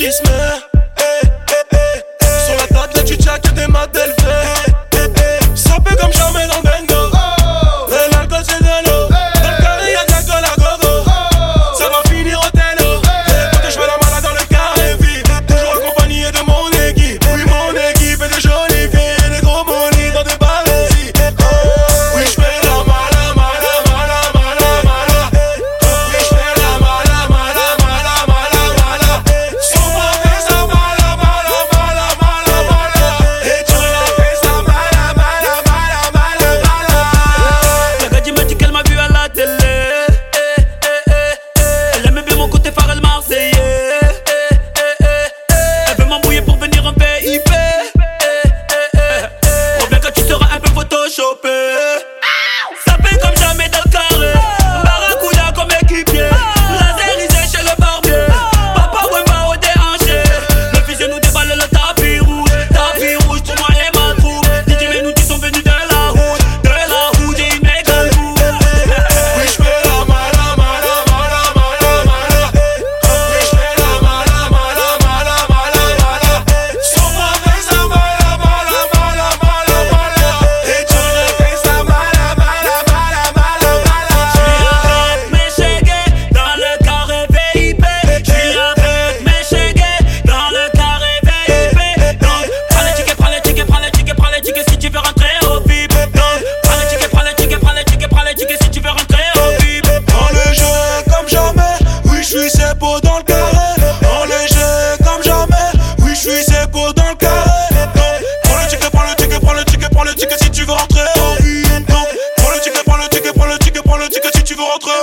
romantisme queremos que usted faga el mal. vous